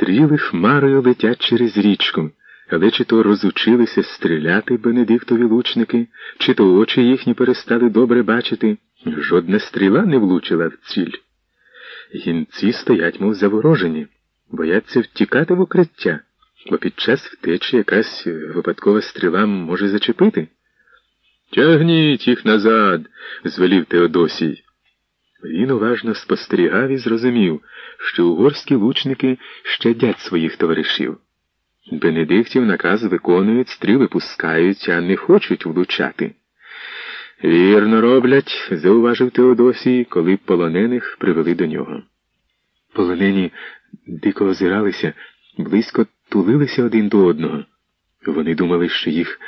Стріли хмарою летять через річку, але чи то розучилися стріляти Бенедиктові лучники, чи то очі їхні перестали добре бачити. Жодна стріла не влучила в ціль. Гінці стоять, мов заворожені, бояться втікати в укриття, бо під час втечі якась випадкова стріла може зачепити. Тягніть їх назад, звелів Теодосій. Він уважно спостерігав і зрозумів, що угорські лучники щадять своїх товаришів. Бенедиктів наказ виконують, стріли пускають, а не хочуть влучати. Вірно роблять, зауважив Теодосій, коли полонених привели до нього. Полонені дико озиралися, близько тулилися один до одного. Вони думали, що їх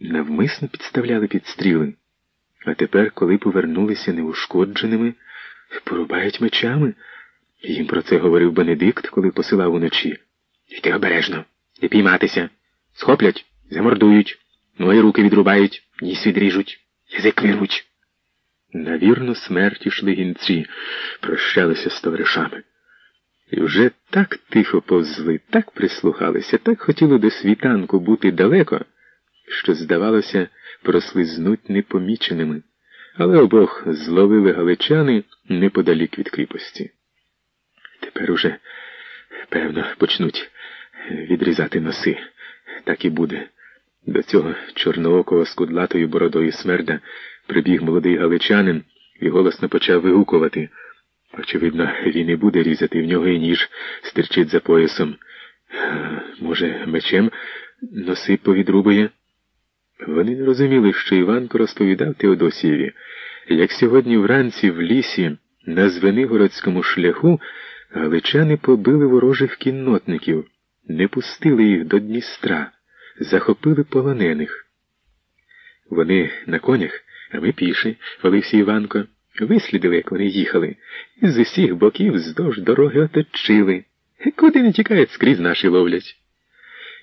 навмисно підставляли під стріли, а тепер, коли повернулися неушкодженими, порубають мечами. Їм про це говорив Бенедикт, коли посилав уночі. Йти обережно, не пійматися. Схоплять, замордують, ноги руки відрубають, ніс відріжуть, язик вирвуть. На вірну смерть ішли гінці, прощалися з товаришами. І вже так тихо повзли, так прислухалися, так хотіли до світанку бути далеко, що, здавалося, прослизнуть непоміченими, але обох зловили галичани неподалік від кріпості. Тепер уже, певно, почнуть відрізати носи. Так і буде. До цього чорноокого з кудлатою бородою смерда прибіг молодий галичанин і голосно почав вигукувати. Очевидно, він і буде різати в нього і ніж стирчить за поясом. Може, мечем носи повідрубує? Вони не розуміли, що Іванко розповідав Теодосієві, як сьогодні вранці в лісі на Звенигородському шляху галичани побили ворожих кіннотників, не пустили їх до Дністра, захопили полонених. Вони на конях, а ми піші, валився Іванко, вислідили, як вони їхали, і з усіх боків здовж дороги оточили. Куди не тікають, скрізь наші ловлять.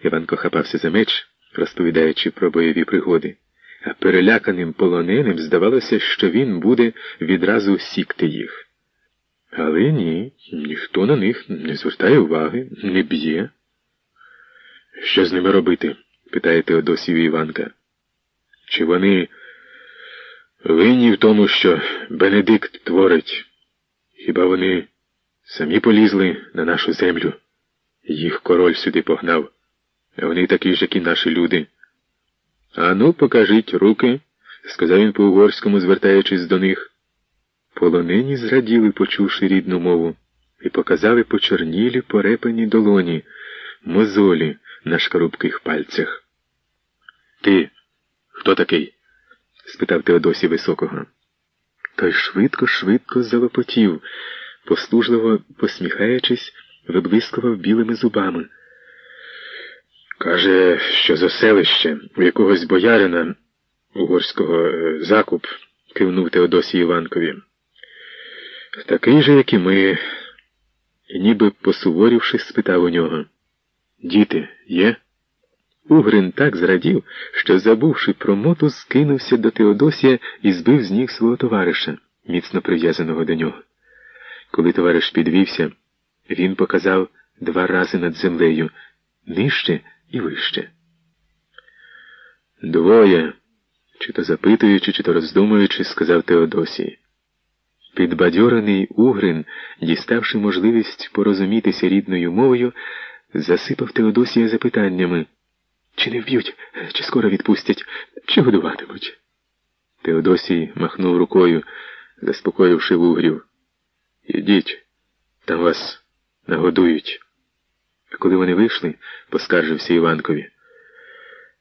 Іванко хапався за меч, розповідаючи про бойові пригоди, а переляканим полоненим здавалося, що він буде відразу сікти їх. Але ні, ніхто на них не звертає уваги, не б'є. Що з ними робити? питає Теодосів Іванка. Чи вони винні в тому, що Бенедикт творить? Хіба вони самі полізли на нашу землю? Їх король сюди погнав, вони такі ж, як і наші люди. Ану, покажіть руки, сказав він по-угорському, звертаючись до них. Полонені зраділи, почувши рідну мову, і показали почорнілі порепані долоні, мозолі на шкарубких пальцях. Ти хто такий? спитав Теодосі Високого. Той швидко, швидко залопотів, послужливо посміхаючись, виблискував білими зубами. Каже, що за селище у якогось боярина угорського е, закуп, кивнув Теодосі Іванкові. Такий же, як і ми, і ніби посуворівши, спитав у нього. Діти є? Угрин так зрадів, що, забувши про моту, скинувся до Теодосія і збив з ніг свого товариша, міцно прив'язаного до нього. Коли товариш підвівся, він показав два рази над землею нижче і вище. Двоє, чи то запитуючи, чи то роздумуючи, сказав Теодосій. Підбадьорений Угрин, діставши можливість порозумітися рідною мовою, засипав Теодосія запитаннями чи не вб'ють, чи скоро відпустять, чи годуватимуть. Теодосій махнув рукою, заспокоївши вугрів. Ідіть, там вас нагодують. Коли вони вийшли, поскаржився Іванкові.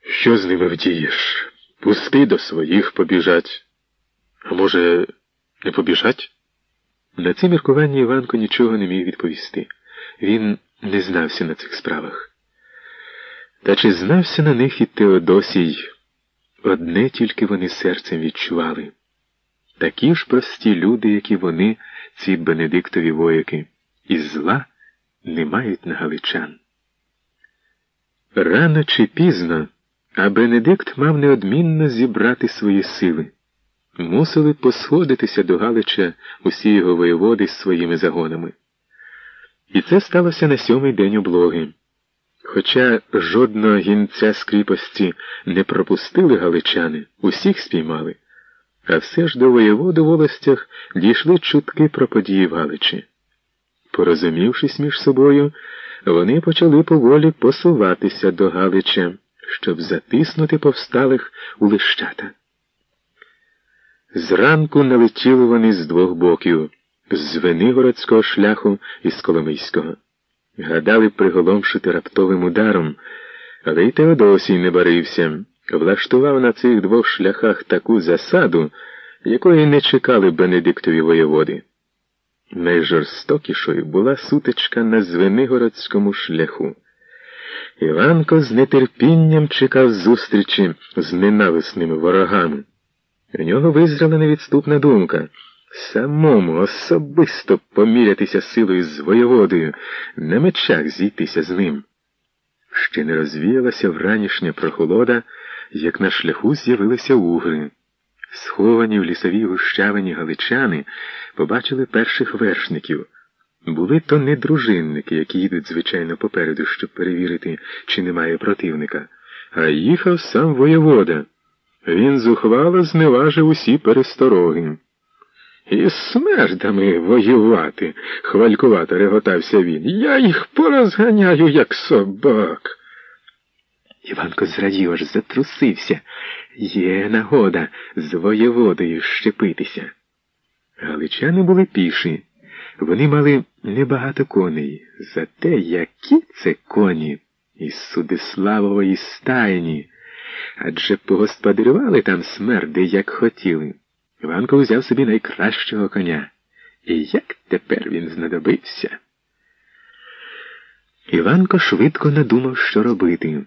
Що з ними вдієш? Пусти до своїх побіжать. А може, не побіжать? На це міркування Іванко нічого не міг відповісти. Він не знався на цих справах. Та чи знався на них і Теодосій? Одне тільки вони серцем відчували. Такі ж прості люди, як і вони, ці Бенедиктові вояки, і зла не мають на галичан. Рано чи пізно, а Бенедикт мав неодмінно зібрати свої сили. Мусили посходитися до Галича усі його воєводи з своїми загонами. І це сталося на сьомий день облоги. Хоча жодного гінця з кріпості не пропустили галичани, усіх спіймали, а все ж до воєводу в волостях дійшли чутки про події Галичі. Порозумівшись між собою, вони почали поволі посуватися до Галича, щоб затиснути повсталих у лищата. Зранку налетіли вони з двох боків з Венигородського шляху і з Коломийського. Гадали приголомшити раптовим ударом, але й Теодосій не барився, влаштував на цих двох шляхах таку засаду, якої не чекали Бенедиктові воєводи. Найжорстокішою була сутичка на Звенигородському шляху. Іванко з нетерпінням чекав зустрічі з ненависними ворогами. У нього визрала невідступна думка самому особисто помірятися силою з воєводою, на мечах зійтися з ним. Ще не розвіялася вранішня прохолода, як на шляху з'явилися угри. Сховані в лісовій гущавині галичани побачили перших вершників. Були то не дружинники, які їдуть, звичайно, попереду, щоб перевірити, чи немає противника, а їхав сам воєвода. Він зухвало зневажив усі перестороги. І смердами воювати, хвалькувато реготався він. Я їх порозганяю, як собак. Іванко зрадів аж затрусився. Є нагода з воєводою щепитися. Галичани були піші. Вони мали небагато коней, зате які це коні із Судиславової стайні, адже погосподарювали там смерди, як хотіли. Іванко взяв собі найкращого коня. І як тепер він знадобився? Іванко швидко надумав, що робити.